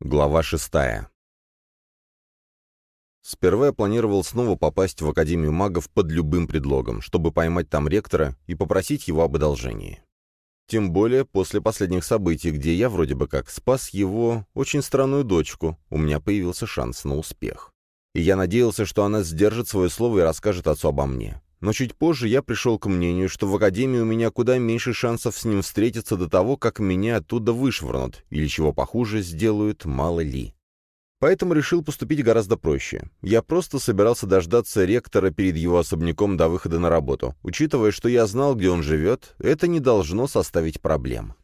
Глава шестая. Сперва я планировал снова попасть в Академию магов под любым предлогом, чтобы поймать там ректора и попросить его об одолжении. Тем более после последних событий, где я вроде бы как спас его очень странную дочку, у меня появился шанс на успех. И я надеялся, что она сдержит свое слово и расскажет отцу обо мне. Но чуть позже я пришел к мнению, что в Академии у меня куда меньше шансов с ним встретиться до того, как меня оттуда вышвырнут, или чего похуже сделают, мало ли. Поэтому решил поступить гораздо проще. Я просто собирался дождаться ректора перед его особняком до выхода на работу. Учитывая, что я знал, где он живет, это не должно составить проблем.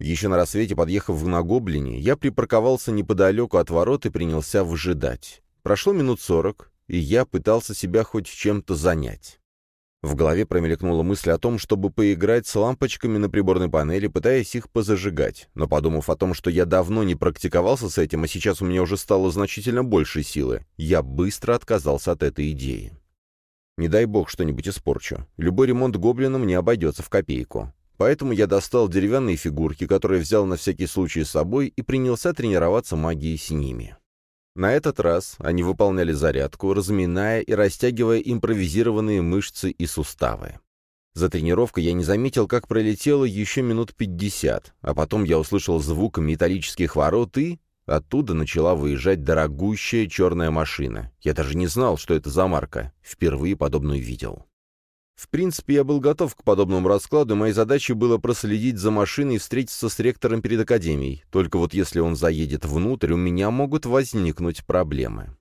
Еще на рассвете, подъехав на Гоблине, я припарковался неподалеку от ворот и принялся выжидать. Прошло минут сорок, и я пытался себя хоть чем-то занять. В голове промелькнула мысль о том, чтобы поиграть с лампочками на приборной панели, пытаясь их позажигать. Но подумав о том, что я давно не практиковался с этим, а сейчас у меня уже стало значительно больше силы, я быстро отказался от этой идеи. Не дай бог что-нибудь испорчу. Любой ремонт гоблином не обойдется в копейку. Поэтому я достал деревянные фигурки, которые взял на всякий случай с собой, и принялся тренироваться магией с ними. На этот раз они выполняли зарядку, разминая и растягивая импровизированные мышцы и суставы. За тренировкой я не заметил, как пролетело еще минут пятьдесят, а потом я услышал звук металлических ворот и... Оттуда начала выезжать дорогущая черная машина. Я даже не знал, что это за марка. Впервые подобную видел. В принципе, я был готов к подобному раскладу, моей задачей было проследить за машиной и встретиться с ректором перед академией. Только вот если он заедет внутрь, у меня могут возникнуть проблемы.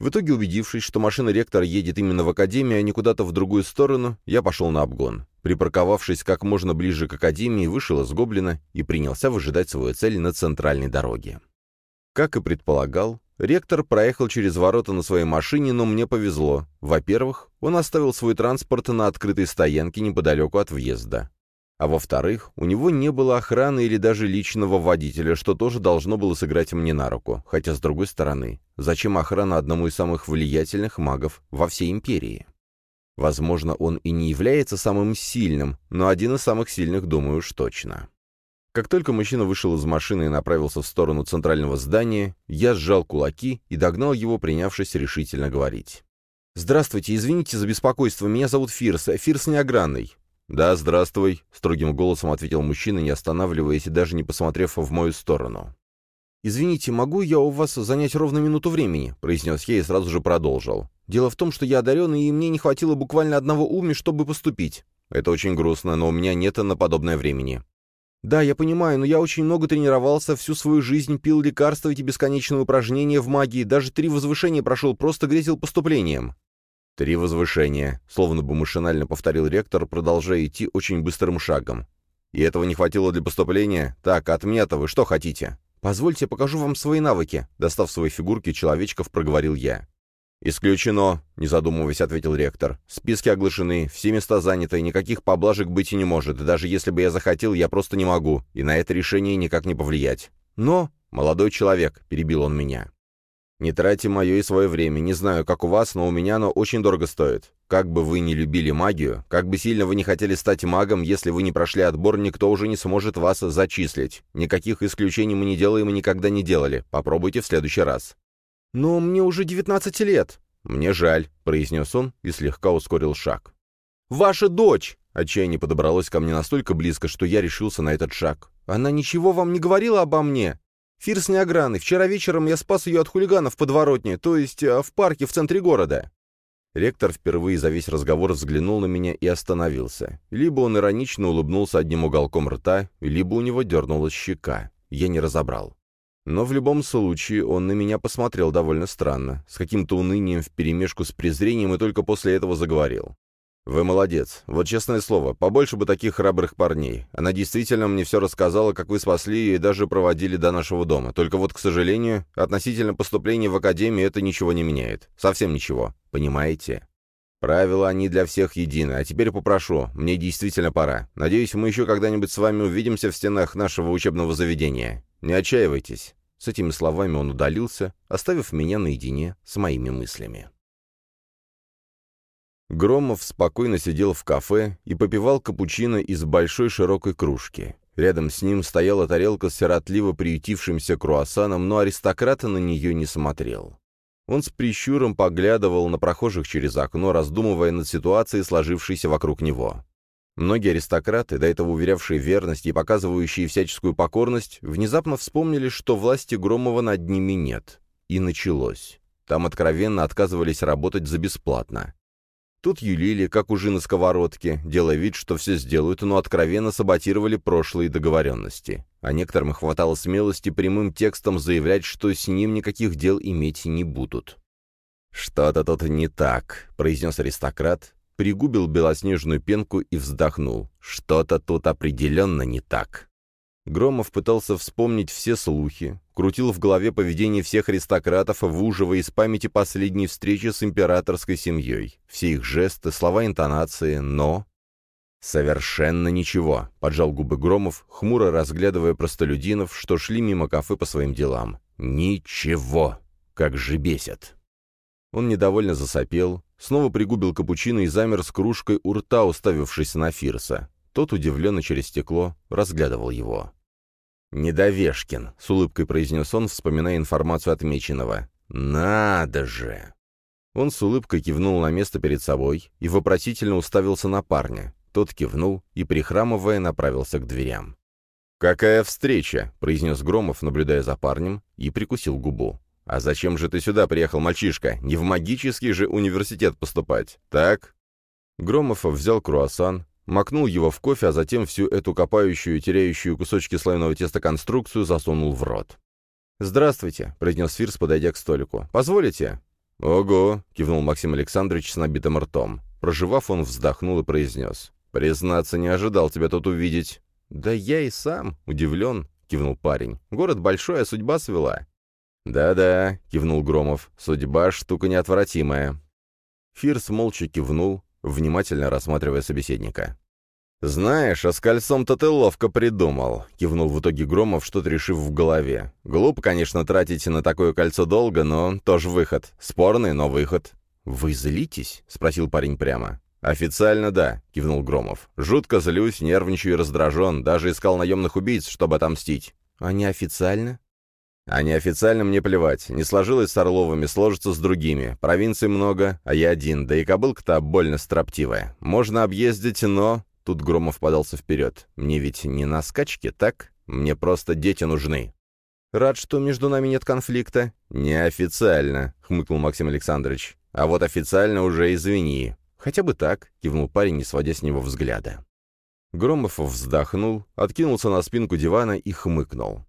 В итоге, убедившись, что машина ректора едет именно в академию, а не куда-то в другую сторону, я пошел на обгон. Припарковавшись как можно ближе к академии, вышел из Гоблина и принялся выжидать свою цель на центральной дороге. Как и предполагал, Ректор проехал через ворота на своей машине, но мне повезло. Во-первых, он оставил свой транспорт на открытой стоянке неподалеку от въезда. А во-вторых, у него не было охраны или даже личного водителя, что тоже должно было сыграть мне на руку. Хотя, с другой стороны, зачем охрана одному из самых влиятельных магов во всей империи? Возможно, он и не является самым сильным, но один из самых сильных, думаю уж точно. Как только мужчина вышел из машины и направился в сторону центрального здания, я сжал кулаки и догнал его, принявшись решительно говорить. «Здравствуйте, извините за беспокойство, меня зовут Фирс, Фирс Неогранный». «Да, здравствуй», — строгим голосом ответил мужчина, не останавливаясь и даже не посмотрев в мою сторону. «Извините, могу я у вас занять ровно минуту времени?» — произнес я и сразу же продолжил. «Дело в том, что я одаренный, и мне не хватило буквально одного уми, чтобы поступить. Это очень грустно, но у меня нет на подобное времени. «Да, я понимаю, но я очень много тренировался, всю свою жизнь пил лекарства, эти бесконечные упражнения в магии, даже три возвышения прошел, просто грезил поступлением». «Три возвышения», — словно бы машинально повторил ректор, продолжая идти очень быстрым шагом. «И этого не хватило для поступления? Так, от меня-то вы что хотите?» «Позвольте, покажу вам свои навыки», — достав свои фигурки человечков, проговорил я. «Исключено», — не задумываясь, ответил ректор. «Списки оглашены, все места заняты, никаких поблажек быть и не может. Даже если бы я захотел, я просто не могу, и на это решение никак не повлиять. Но, молодой человек», — перебил он меня. «Не тратьте мое и свое время. Не знаю, как у вас, но у меня оно очень дорого стоит. Как бы вы ни любили магию, как бы сильно вы не хотели стать магом, если вы не прошли отбор, никто уже не сможет вас зачислить. Никаких исключений мы не делаем и никогда не делали. Попробуйте в следующий раз». «Но мне уже девятнадцать лет». «Мне жаль», — произнес он и слегка ускорил шаг. «Ваша дочь!» Отчаяние подобралось ко мне настолько близко, что я решился на этот шаг. «Она ничего вам не говорила обо мне?» «Фирс Неограны. Вчера вечером я спас ее от хулиганов в подворотне, то есть э, в парке в центре города». Ректор впервые за весь разговор взглянул на меня и остановился. Либо он иронично улыбнулся одним уголком рта, либо у него дернулась щека. Я не разобрал. Но в любом случае он на меня посмотрел довольно странно, с каким-то унынием вперемешку с презрением и только после этого заговорил. «Вы молодец. Вот честное слово, побольше бы таких храбрых парней. Она действительно мне все рассказала, как вы спасли ее и даже проводили до нашего дома. Только вот, к сожалению, относительно поступления в академию это ничего не меняет. Совсем ничего. Понимаете?» Правила они для всех едины. А теперь попрошу, мне действительно пора. Надеюсь, мы еще когда-нибудь с вами увидимся в стенах нашего учебного заведения. Не отчаивайтесь». С этими словами он удалился, оставив меня наедине с моими мыслями. Громов спокойно сидел в кафе и попивал капучино из большой широкой кружки. Рядом с ним стояла тарелка с сиротливо приютившимся круассаном, но аристократ на нее не смотрел. Он с прищуром поглядывал на прохожих через окно, раздумывая над ситуацией, сложившейся вокруг него. Многие аристократы, до этого уверявшие в верности и показывающие всяческую покорность, внезапно вспомнили, что власти Громова над ними нет. И началось. Там откровенно отказывались работать за бесплатно. Тут юлили, как ужи на сковородке, делая вид, что все сделают, но откровенно саботировали прошлые договоренности. А некоторым хватало смелости прямым текстом заявлять, что с ним никаких дел иметь не будут. «Что-то тут не так», — произнес аристократ, пригубил белоснежную пенку и вздохнул. «Что-то тут определенно не так». Громов пытался вспомнить все слухи, крутил в голове поведение всех аристократов, выуживая из памяти последние встречи с императорской семьей, все их жесты, слова интонации, но... «Совершенно ничего», — поджал губы Громов, хмуро разглядывая простолюдинов, что шли мимо кафе по своим делам. «Ничего! Как же бесит!» Он недовольно засопел, снова пригубил капучино и замер с кружкой у рта, уставившись на Фирса. Тот удивленно через стекло разглядывал его. «Недовешкин», — с улыбкой произнес он, вспоминая информацию отмеченного. «Надо же!» Он с улыбкой кивнул на место перед собой и вопросительно уставился на парня. Тот кивнул и, прихрамывая, направился к дверям. «Какая встреча?» — произнес Громов, наблюдая за парнем, и прикусил губу. «А зачем же ты сюда приехал, мальчишка? Не в магический же университет поступать, так?» Громов взял круассан, макнул его в кофе, а затем всю эту копающую, теряющую кусочки слоеного теста конструкцию засунул в рот. «Здравствуйте», — произнес Фирс, подойдя к столику. «Позволите?» «Ого», — кивнул Максим Александрович с набитым ртом. Проживав, он вздохнул и произнес. «Признаться, не ожидал тебя тут увидеть». «Да я и сам удивлен», — кивнул парень. «Город большой, а судьба свела». «Да-да», — кивнул Громов. «Судьба — штука неотвратимая». Фирс молча кивнул, внимательно рассматривая собеседника. «Знаешь, а с кольцом-то ты ловко придумал», — кивнул в итоге Громов, что-то решив в голове. «Глупо, конечно, тратить на такое кольцо долго, но тоже выход. Спорный, но выход». «Вы злитесь?» — спросил парень прямо. «Официально да», — кивнул Громов. «Жутко злюсь, нервничаю и раздражен, даже искал наемных убийц, чтобы отомстить». «А неофициально?» «А неофициально мне плевать. Не сложилось с Орловыми, сложится с другими. Провинций много, а я один, да и кобылка-то больно строптивая. Можно объездить, но...» Тут Громов подался вперед. «Мне ведь не на скачке, так? Мне просто дети нужны». «Рад, что между нами нет конфликта». «Неофициально», — хмыкнул Максим Александрович. «А вот официально уже извини». «Хотя бы так», — кивнул парень, не сводя с него взгляда. Громов вздохнул, откинулся на спинку дивана и хмыкнул.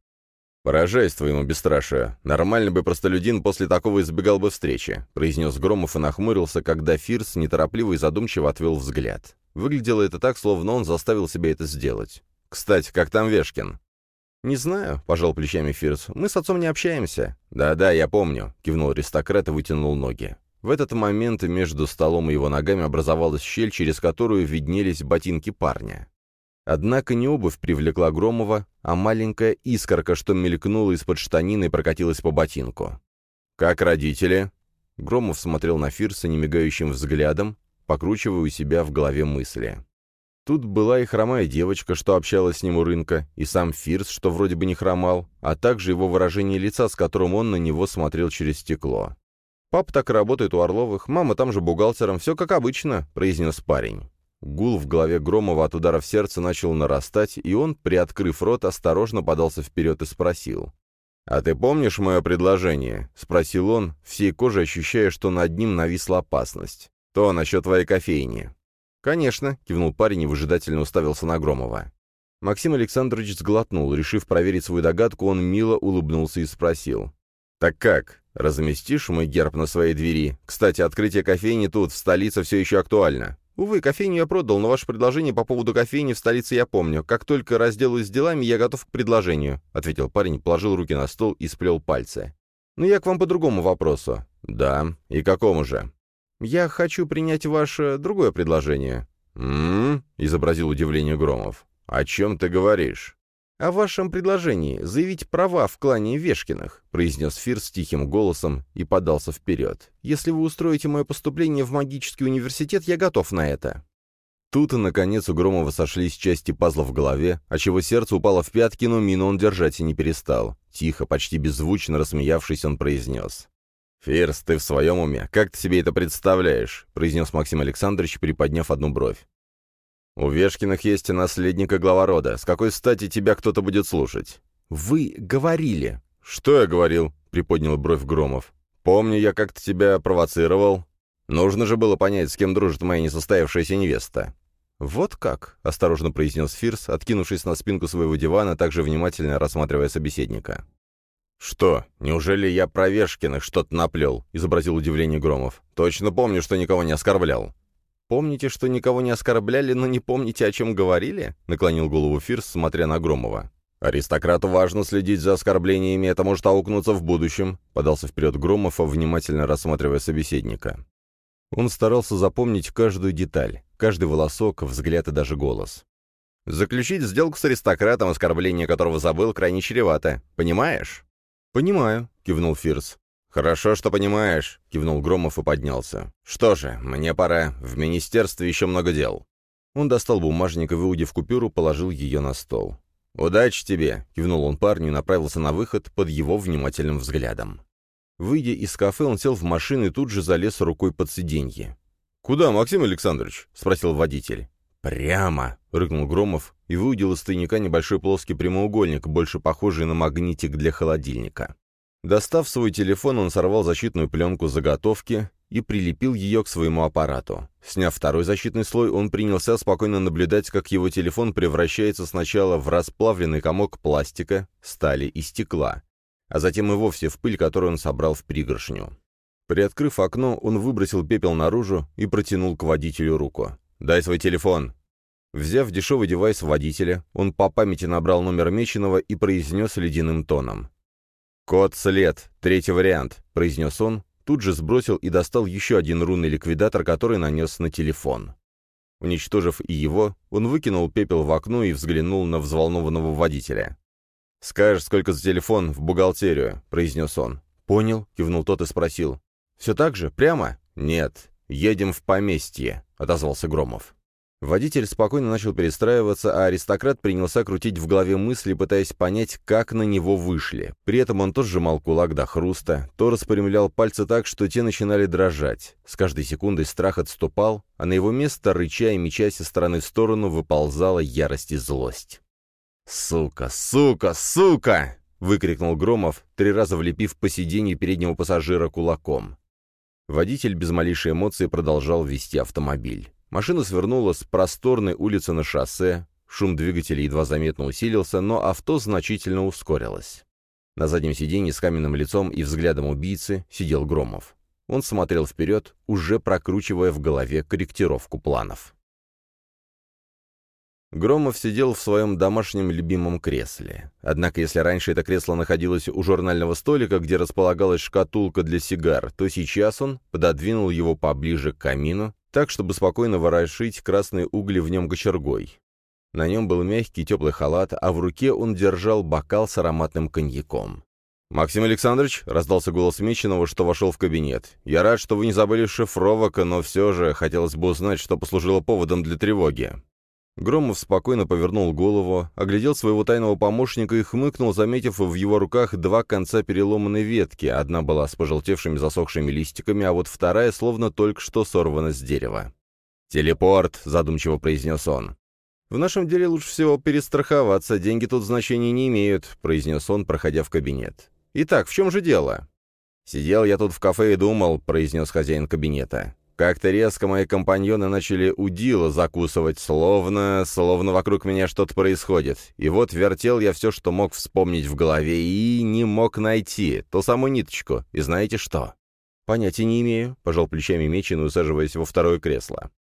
«Поражаюсь твоему бесстрашию. Нормально бы простолюдин после такого избегал бы встречи», — произнес Громов и нахмурился, когда Фирс неторопливо и задумчиво отвел взгляд. Выглядело это так, словно он заставил себя это сделать. «Кстати, как там Вешкин?» «Не знаю», — пожал плечами Фирс. «Мы с отцом не общаемся». «Да-да, я помню», — кивнул аристократ и вытянул ноги. В этот момент между столом и его ногами образовалась щель, через которую виднелись ботинки парня. Однако не обувь привлекла Громова, а маленькая искорка, что мелькнула из-под штанины и прокатилась по ботинку. «Как родители?» Громов смотрел на Фирса немигающим взглядом, покручивая у себя в голове мысли. Тут была и хромая девочка, что общалась с ним у рынка, и сам Фирс, что вроде бы не хромал, а также его выражение лица, с которым он на него смотрел через стекло. «Папа так работает у Орловых, мама там же бухгалтером, все как обычно», — произнес парень. Гул в голове Громова от удара в сердце начал нарастать, и он, приоткрыв рот, осторожно подался вперед и спросил. «А ты помнишь мое предложение?» — спросил он, всей кожей ощущая, что над ним нависла опасность. «То насчет твоей кофейни». «Конечно», — кивнул парень и выжидательно уставился на Громова. Максим Александрович сглотнул. Решив проверить свою догадку, он мило улыбнулся и спросил. «Так как? Разместишь мой герб на своей двери? Кстати, открытие кофейни тут, в столице, все еще актуально. «Увы, кофейню я продал, но ваше предложение по поводу кофейни в столице я помню. Как только разделаюсь с делами, я готов к предложению», — ответил парень, положил руки на стол и сплел пальцы. «Но я к вам по другому вопросу». «Да, и какому же?» «Я хочу принять ваше другое предложение». «М-м-м», изобразил удивление Громов. «О чем ты говоришь?» «О вашем предложении заявить права в клане Вешкиных», произнес Фир с тихим голосом и подался вперед. «Если вы устроите мое поступление в магический университет, я готов на это». Тут, наконец, у Громова сошлись части пазла в голове, отчего сердце упало в пятки, но мину он держать и не перестал. Тихо, почти беззвучно рассмеявшись, он произнес. «Фирс, ты в своем уме? Как ты себе это представляешь?» — произнес Максим Александрович, приподняв одну бровь. «У Вешкиных есть наследника глава рода. С какой стати тебя кто-то будет слушать?» «Вы говорили». «Что я говорил?» — приподнял бровь Громов. «Помню, я как-то тебя провоцировал. Нужно же было понять, с кем дружит моя несостоявшаяся невеста. «Вот как?» — осторожно произнес Фирс, откинувшись на спинку своего дивана, также внимательно рассматривая собеседника. «Что, неужели я про Вешкиных что-то наплел?» — изобразил удивление Громов. «Точно помню, что никого не оскорблял». «Помните, что никого не оскорбляли, но не помните, о чем говорили?» — наклонил голову Фирс, смотря на Громова. «Аристократу важно следить за оскорблениями, это может аукнуться в будущем», — подался вперед Громов, внимательно рассматривая собеседника. Он старался запомнить каждую деталь, каждый волосок, взгляд и даже голос. «Заключить сделку с аристократом, оскорбление которого забыл, крайне чревато. Понимаешь?» «Понимаю», — кивнул Фирс. «Хорошо, что понимаешь», — кивнул Громов и поднялся. «Что же, мне пора. В министерстве еще много дел». Он достал бумажник и, выудив купюру, положил ее на стол. «Удачи тебе!» — кивнул он парню и направился на выход под его внимательным взглядом. Выйдя из кафе, он сел в машину и тут же залез рукой под сиденье. «Куда, Максим Александрович?» — спросил водитель. «Прямо!» — рыкнул Громов и выудил из тайника небольшой плоский прямоугольник, больше похожий на магнитик для холодильника. Достав свой телефон, он сорвал защитную пленку заготовки и прилепил ее к своему аппарату. Сняв второй защитный слой, он принялся спокойно наблюдать, как его телефон превращается сначала в расплавленный комок пластика, стали и стекла, а затем и вовсе в пыль, которую он собрал в пригоршню. Приоткрыв окно, он выбросил пепел наружу и протянул к водителю руку. «Дай свой телефон». Взяв дешевый девайс водителя, он по памяти набрал номер Меченого и произнес ледяным тоном. «Код след, третий вариант», — произнес он, тут же сбросил и достал еще один рунный ликвидатор, который нанес на телефон. Уничтожив и его, он выкинул пепел в окно и взглянул на взволнованного водителя. «Скажешь, сколько за телефон в бухгалтерию», — произнес он. «Понял», — кивнул тот и спросил. «Все так же? Прямо?» «Нет, едем в поместье», — отозвался Громов. Водитель спокойно начал перестраиваться, а аристократ принялся крутить в голове мысли, пытаясь понять, как на него вышли. При этом он то сжимал кулак до хруста, то распрямлял пальцы так, что те начинали дрожать. С каждой секундой страх отступал, а на его место, рыча и мечась из стороны в сторону, выползала ярость и злость. «Сука, сука, сука!» — выкрикнул Громов, три раза влепив по сиденью переднего пассажира кулаком. Водитель без малейшей эмоции продолжал вести автомобиль. Машина свернула с просторной улицы на шоссе, шум двигателя едва заметно усилился, но авто значительно ускорилось. На заднем сиденье с каменным лицом и взглядом убийцы сидел Громов. Он смотрел вперед, уже прокручивая в голове корректировку планов. Громов сидел в своем домашнем любимом кресле. Однако, если раньше это кресло находилось у журнального столика, где располагалась шкатулка для сигар, то сейчас он пододвинул его поближе к камину, так, чтобы спокойно ворошить красные угли в нем кочергой. На нем был мягкий теплый халат, а в руке он держал бокал с ароматным коньяком. «Максим Александрович», — раздался голос Меченого, что вошел в кабинет, — «я рад, что вы не забыли шифровок, но все же хотелось бы узнать, что послужило поводом для тревоги». Громов спокойно повернул голову, оглядел своего тайного помощника и хмыкнул, заметив в его руках два конца переломанной ветки. Одна была с пожелтевшими засохшими листиками, а вот вторая словно только что сорвана с дерева. «Телепорт», — задумчиво произнес он. «В нашем деле лучше всего перестраховаться, деньги тут значения не имеют», — произнес он, проходя в кабинет. «Итак, в чем же дело?» «Сидел я тут в кафе и думал», — произнес хозяин кабинета. Как-то резко мои компаньоны начали удила закусывать, словно, словно вокруг меня что-то происходит. И вот вертел я все, что мог вспомнить в голове, и не мог найти ту самую ниточку. И знаете что? «Понятия не имею», — пожал плечами Мечин, усаживаясь во второе кресло.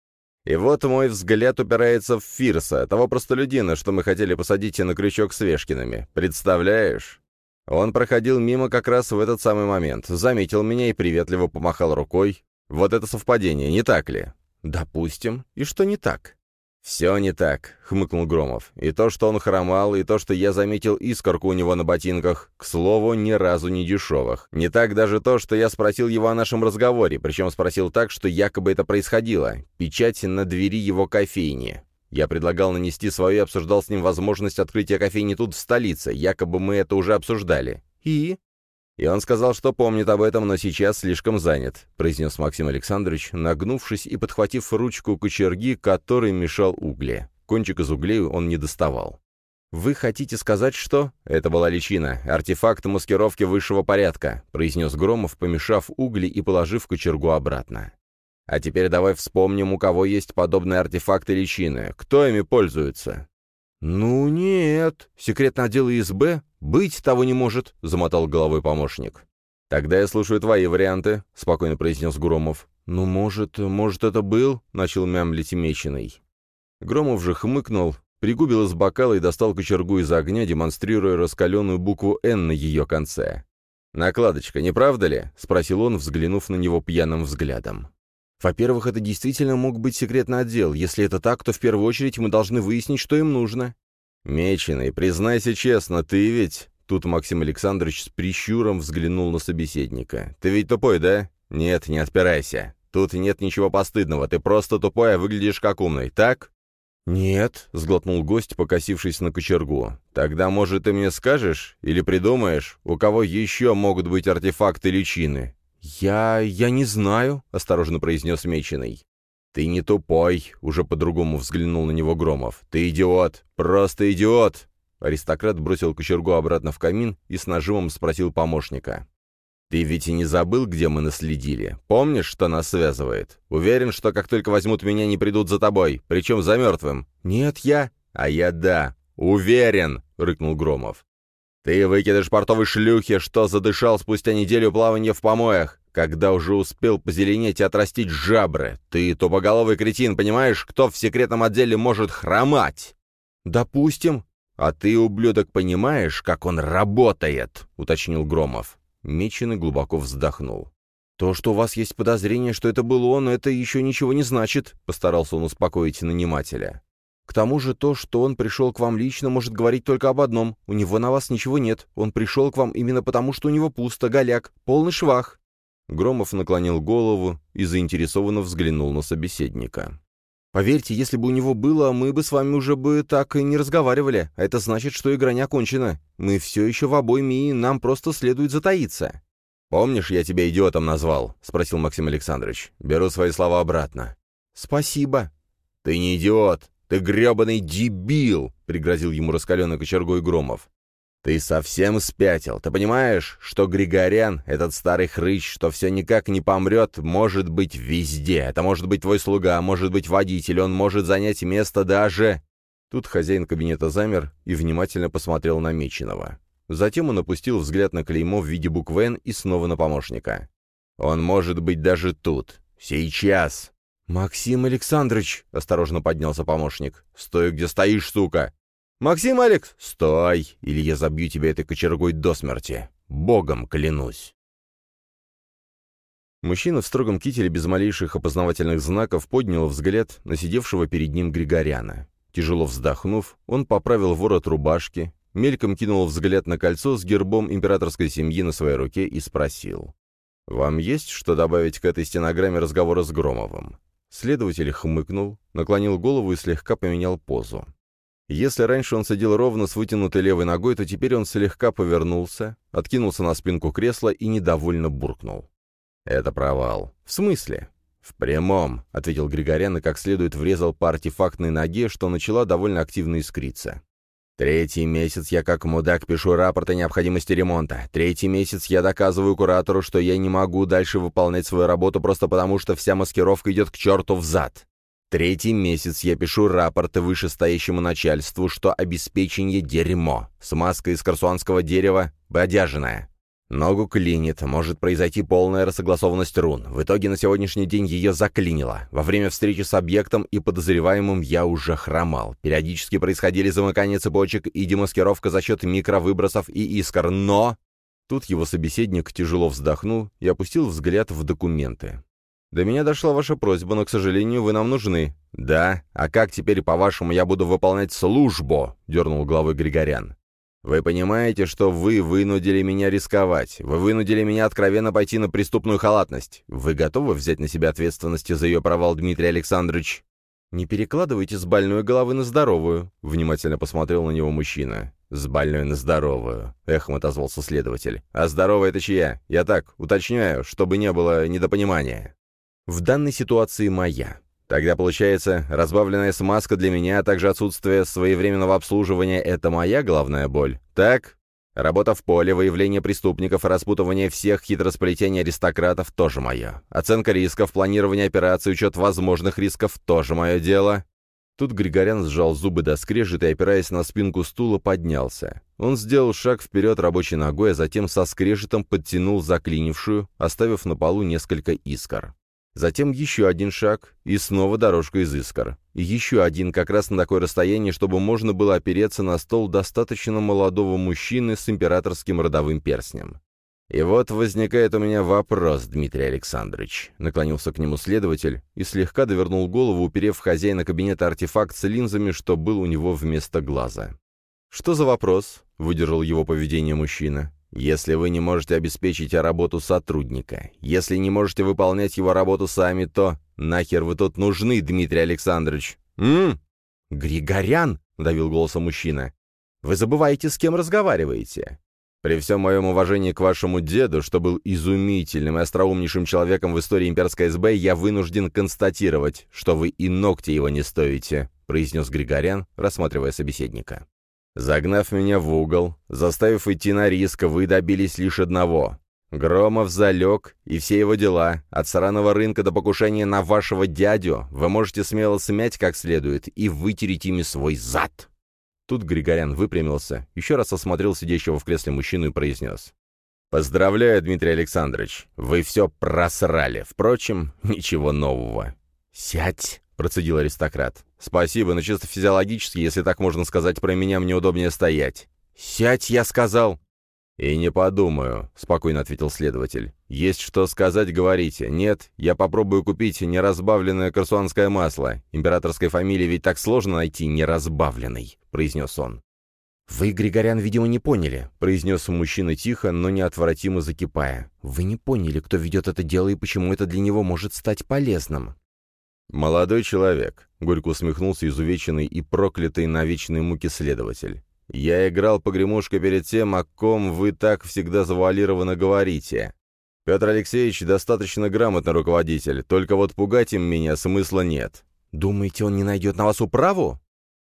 И вот мой взгляд упирается в Фирса, того простолюдина, что мы хотели посадить на крючок с Вешкиными. Представляешь? Он проходил мимо как раз в этот самый момент, заметил меня и приветливо помахал рукой, вот это совпадение, не так ли? Допустим. И что не так? «Все не так», — хмыкнул Громов. «И то, что он хромал, и то, что я заметил искорку у него на ботинках, к слову, ни разу не дешевых. Не так даже то, что я спросил его о нашем разговоре, причем спросил так, что якобы это происходило. Печать на двери его кофейни. Я предлагал нанести свою и обсуждал с ним возможность открытия кофейни тут, в столице. Якобы мы это уже обсуждали. И? «И он сказал, что помнит об этом, но сейчас слишком занят», — произнес Максим Александрович, нагнувшись и подхватив ручку кочерги, который мешал угли. Кончик из углей он не доставал. «Вы хотите сказать, что...» «Это была личина, артефакт маскировки высшего порядка», — произнес Громов, помешав угли и положив кочергу обратно. «А теперь давай вспомним, у кого есть подобные артефакты личины. Кто ими пользуется?» «Ну нет, секретный отдел ИСБ быть того не может», — замотал головой помощник. «Тогда я слушаю твои варианты», — спокойно произнес Громов. «Ну, может, может, это был?» — начал мямлить Меченый. Громов же хмыкнул, пригубил из бокала и достал кочергу из огня, демонстрируя раскаленную букву «Н» на ее конце. «Накладочка, не правда ли?» — спросил он, взглянув на него пьяным взглядом. Во-первых, это действительно мог быть секретный отдел. Если это так, то в первую очередь мы должны выяснить, что им нужно. Меченый, признайся честно, ты ведь... Тут Максим Александрович с прищуром взглянул на собеседника. «Ты ведь тупой, да? Нет, не отпирайся. Тут нет ничего постыдного, ты просто тупой, а выглядишь как умный, так?» «Нет», — сглотнул гость, покосившись на кочергу. «Тогда, может, ты мне скажешь или придумаешь, у кого еще могут быть артефакты личины? «Я... я не знаю», — осторожно произнес Меченый. «Ты не тупой», — уже по-другому взглянул на него Громов. «Ты идиот! Просто идиот!» Аристократ бросил кочергу обратно в камин и с нажимом спросил помощника. «Ты ведь и не забыл, где мы наследили? Помнишь, что нас связывает? Уверен, что как только возьмут меня, не придут за тобой, причем за мертвым?» «Нет, я...» «А я да. Уверен!» — рыкнул Громов. Ты выкидыш портовой шлюхи, что задышал спустя неделю плавания в помоях, когда уже успел позеленеть и отрастить жабры. Ты тупоголовый кретин, понимаешь, кто в секретном отделе может хромать? Допустим. А ты, ублюдок, понимаешь, как он работает? Уточнил Громов. Меченый глубоко вздохнул. «То, что у вас есть подозрение, что это был он, это еще ничего не значит», — постарался он успокоить нанимателя. К тому же то, что он пришел к вам лично, может говорить только об одном. У него на вас ничего нет. Он пришел к вам именно потому, что у него пусто, голяк, полный швах». Громов наклонил голову и заинтересованно взглянул на собеседника. «Поверьте, если бы у него было, мы бы с вами уже бы так и не разговаривали. А это значит, что игра не окончена. Мы все еще в обойме, и нам просто следует затаиться». «Помнишь, я тебя идиотом назвал?» — спросил Максим Александрович. «Беру свои слова обратно». «Спасибо». «Ты не идиот. «Ты гребаный дебил!» — пригрозил ему раскаленный кочергой Громов. «Ты совсем спятил. Ты понимаешь, что Григорян, этот старый хрыч, что все никак не помрет, может быть везде. Это может быть твой слуга, может быть водитель, он может занять место даже...» Тут хозяин кабинета замер и внимательно посмотрел на Меченого. Затем он опустил взгляд на клеймо в виде буквы «Н» и снова на помощника. «Он может быть даже тут. Сейчас. «Максим Александрович!» — осторожно поднялся помощник. «Стой, где стоишь, сука!» «Максим Алекс!» «Стой, или я забью тебя этой кочергой до смерти! Богом клянусь!» Мужчина в строгом кителе без малейших опознавательных знаков поднял взгляд на сидевшего перед ним Григоряна. Тяжело вздохнув, он поправил ворот рубашки, мельком кинул взгляд на кольцо с гербом императорской семьи на своей руке и спросил. «Вам есть что добавить к этой стенограмме разговора с Громовым?» Следователь хмыкнул, наклонил голову и слегка поменял позу. Если раньше он сидел ровно с вытянутой левой ногой, то теперь он слегка повернулся, откинулся на спинку кресла и недовольно буркнул. «Это провал». «В смысле?» «В прямом», — ответил Григорян и как следует врезал по артефактной ноге, что начала довольно активно искриться. Третий месяц я как мудак пишу рапорт о необходимости ремонта. Третий месяц я доказываю куратору, что я не могу дальше выполнять свою работу просто потому, что вся маскировка идет к черту в зад. Третий месяц я пишу рапорты вышестоящему начальству, что обеспечение дерьмо. Смазка из корсуанского дерева бодяженная. Ногу клинит, может произойти полная рассогласованность рун. В итоге на сегодняшний день ее заклинило. Во время встречи с объектом и подозреваемым я уже хромал. Периодически происходили замыкания цепочек и демаскировка за счет микровыбросов и искр, но... Тут его собеседник тяжело вздохнул и опустил взгляд в документы. До меня дошла ваша просьба, но, к сожалению, вы нам нужны». «Да? А как теперь, по-вашему, я буду выполнять службу?» — дернул головой Григорян. «Вы понимаете, что вы вынудили меня рисковать. Вы вынудили меня откровенно пойти на преступную халатность. Вы готовы взять на себя ответственность за ее провал, Дмитрий Александрович?» «Не перекладывайте с больной головы на здоровую», — внимательно посмотрел на него мужчина. «С больной на здоровую», — эхом отозвался следователь. «А здоровая это чья? Я так, уточняю, чтобы не было недопонимания». «В данной ситуации моя. Тогда получается, разбавленная смазка для меня, а также отсутствие своевременного обслуживания — это моя головная боль. Так?» Работа в поле, выявление преступников, распутывание всех хитросплетений аристократов — тоже мое. Оценка рисков, планирование операций, учет возможных рисков — тоже мое дело. Тут Григорян сжал зубы до скрежета и, опираясь на спинку стула, поднялся. Он сделал шаг вперед рабочей ногой, а затем со скрежетом подтянул заклинившую, оставив на полу несколько искр. Затем еще один шаг, и снова дорожка из искр. И еще один, как раз на такое расстояние, чтобы можно было опереться на стол достаточно молодого мужчины с императорским родовым перстнем. «И вот возникает у меня вопрос, Дмитрий Александрович», — наклонился к нему следователь и слегка довернул голову, уперев хозяина кабинета артефакт с линзами, что был у него вместо глаза. «Что за вопрос?» — выдержал его поведение мужчина. Если вы не можете обеспечить работу сотрудника, если не можете выполнять его работу сами, то нахер вы тут нужны, Дмитрий Александрович? М? Григорян, давил голосом мужчина. Вы забываете, с кем разговариваете. При всем моем уважении к вашему деду, что был изумительным и остроумнейшим человеком в истории имперской СБ, я вынужден констатировать, что вы и ногти его не стоите», — произнес Григорян, рассматривая собеседника. Загнав меня в угол, заставив идти на риск, вы добились лишь одного. Громов залег, и все его дела, от сраного рынка до покушения на вашего дядю, вы можете смело смять как следует и вытереть ими свой зад. Тут Григорян выпрямился, еще раз осмотрел сидящего в кресле мужчину и произнес. «Поздравляю, Дмитрий Александрович, вы все просрали. Впрочем, ничего нового». «Сядь!» — процедил аристократ. «Спасибо, но чисто физиологически, если так можно сказать, про меня мне удобнее стоять». «Сядь, я сказал!» «И не подумаю», — спокойно ответил следователь. «Есть что сказать, говорите. Нет, я попробую купить неразбавленное корсуанское масло. Императорской фамилии ведь так сложно найти неразбавленный», — произнес он. «Вы, Григорян, видимо, не поняли», — произнес мужчина тихо, но неотвратимо закипая. «Вы не поняли, кто ведет это дело и почему это для него может стать полезным. «Молодой человек», — горько усмехнулся изувеченный и проклятый на вечной муке следователь. «Я играл погремушка перед тем, о ком вы так всегда завуалированно говорите. Петр Алексеевич достаточно грамотный руководитель, только вот пугать им меня смысла нет». «Думаете, он не найдет на вас управу?»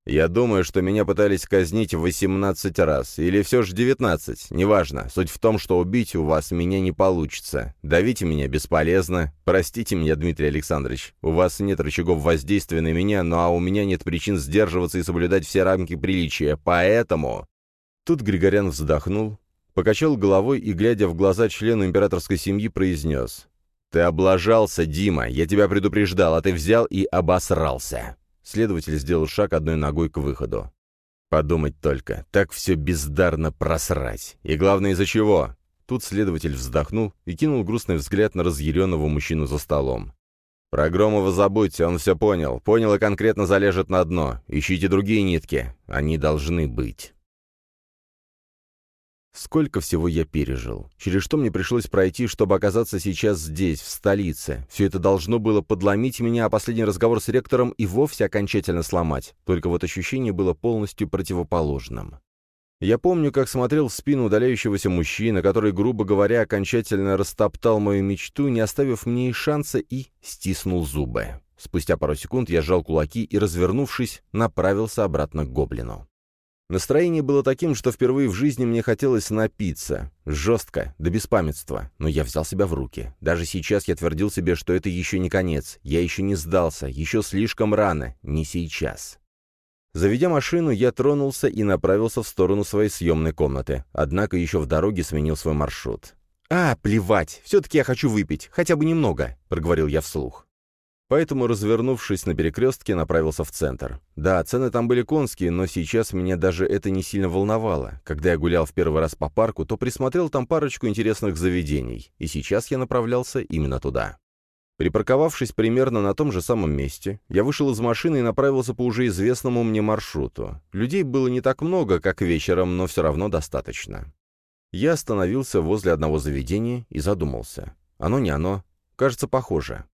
Я думаю, что меня пытались казнить 18 раз, или все же 19, неважно. Суть в том, что убить у вас меня не получится. Давите меня бесполезно. Простите меня, Дмитрий Александрович, у вас нет рычагов воздействия на меня, ну а у меня нет причин сдерживаться и соблюдать все рамки приличия, поэтому...» Тут Григорян вздохнул, покачал головой и, глядя в глаза члену императорской семьи, произнес. «Ты облажался, Дима, я тебя предупреждал, а ты взял и обосрался». Следователь сделал шаг одной ногой к выходу. Подумать только, так все бездарно просрать. И главное, из-за чего? Тут следователь вздохнул и кинул грустный взгляд на разъяренного мужчину за столом. «Про Громова забудьте, он все понял. Понял и конкретно залежет на дно. Ищите другие нитки. Они должны быть». Сколько всего я пережил. Через что мне пришлось пройти, чтобы оказаться сейчас здесь, в столице. Все это должно было подломить меня, а последний разговор с ректором и вовсе окончательно сломать. Только вот ощущение было полностью противоположным. Я помню, как смотрел в спину удаляющегося мужчины, который, грубо говоря, окончательно растоптал мою мечту, не оставив мне и шанса, и стиснул зубы. Спустя пару секунд я сжал кулаки и, развернувшись, направился обратно к гоблину. Настроение было таким, что впервые в жизни мне хотелось напиться. Жестко, до беспамятства. Но я взял себя в руки. Даже сейчас я твердил себе, что это еще не конец. Я еще не сдался. Еще слишком рано. Не сейчас. Заведя машину, я тронулся и направился в сторону своей съемной комнаты. Однако еще в дороге сменил свой маршрут. «А, плевать! Все-таки я хочу выпить. Хотя бы немного», — проговорил я вслух. Поэтому, развернувшись на перекрестке, направился в центр. Да, цены там были конские, но сейчас меня даже это не сильно волновало. Когда я гулял в первый раз по парку, то присмотрел там парочку интересных заведений, и сейчас я направлялся именно туда. Припарковавшись примерно на том же самом месте, я вышел из машины и направился по уже известному мне маршруту. Людей было не так много, как вечером, но все равно достаточно. Я остановился возле одного заведения и задумался. Оно не оно. Кажется, похоже.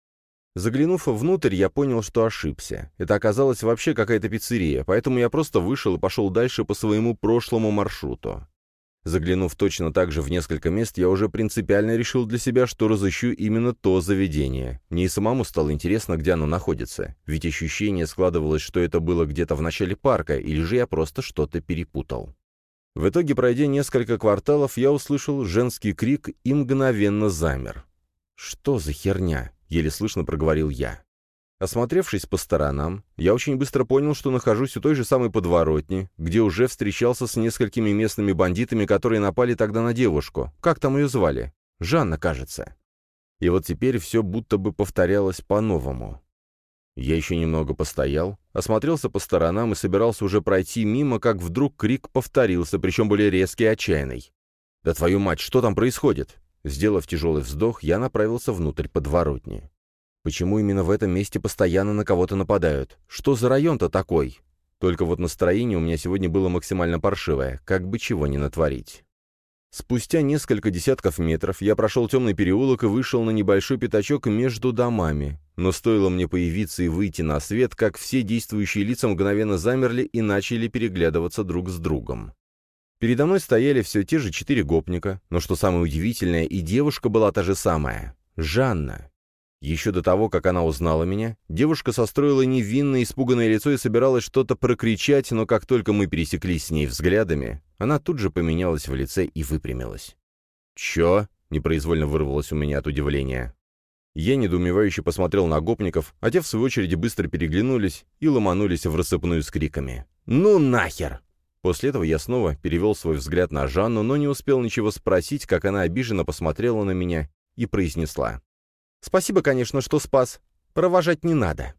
Заглянув внутрь, я понял, что ошибся. Это оказалось вообще какая-то пиццерия, поэтому я просто вышел и пошел дальше по своему прошлому маршруту. Заглянув точно так же в несколько мест, я уже принципиально решил для себя, что разыщу именно то заведение. Мне и самому стало интересно, где оно находится, ведь ощущение складывалось, что это было где-то в начале парка, или же я просто что-то перепутал. В итоге, пройдя несколько кварталов, я услышал женский крик и мгновенно замер. «Что за херня?» — еле слышно проговорил я. Осмотревшись по сторонам, я очень быстро понял, что нахожусь у той же самой подворотни, где уже встречался с несколькими местными бандитами, которые напали тогда на девушку. Как там ее звали? Жанна, кажется. И вот теперь все будто бы повторялось по-новому. Я еще немного постоял, осмотрелся по сторонам и собирался уже пройти мимо, как вдруг крик повторился, причем более резкий и отчаянный. «Да твою мать, что там происходит?» Сделав тяжелый вздох, я направился внутрь подворотни. Почему именно в этом месте постоянно на кого-то нападают? Что за район-то такой? Только вот настроение у меня сегодня было максимально паршивое, как бы чего ни натворить. Спустя несколько десятков метров я прошел темный переулок и вышел на небольшой пятачок между домами. Но стоило мне появиться и выйти на свет, как все действующие лица мгновенно замерли и начали переглядываться друг с другом. Передо мной стояли все те же четыре гопника, но что самое удивительное, и девушка была та же самая — Жанна. Еще до того, как она узнала меня, девушка состроила невинное испуганное лицо и собиралась что-то прокричать, но как только мы пересеклись с ней взглядами, она тут же поменялась в лице и выпрямилась. «Чё?» — непроизвольно вырвалось у меня от удивления. Я недоумевающе посмотрел на гопников, а те, в свою очередь, быстро переглянулись и ломанулись в рассыпную с криками. «Ну нахер!» После этого я снова перевел свой взгляд на Жанну, но не успел ничего спросить, как она обиженно посмотрела на меня и произнесла. Спасибо, конечно, что спас. Провожать не надо.